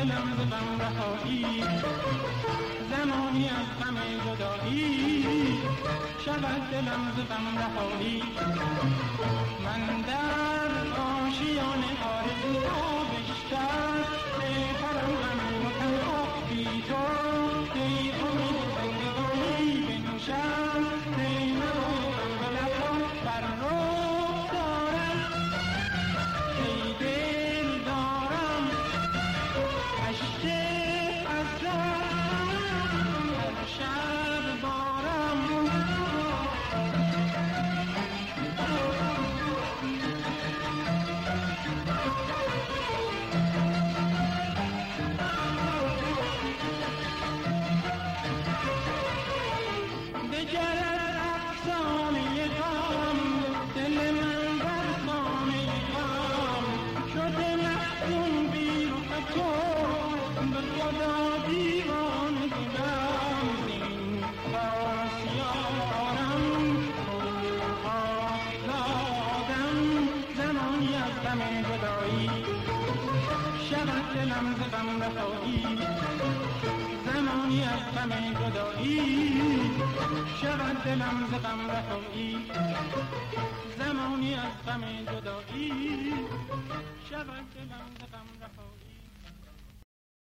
دلم ز غم رهایی زمانی از غم جدایی شود دلم ز غم رهایی من در آشیان آرزوها غم جدایی شود دلم ز غم رهایی زمانی از غم جدایی شود دلم ز غم رهایی زمانی از غم جدایی شود دلم ز غم رهایی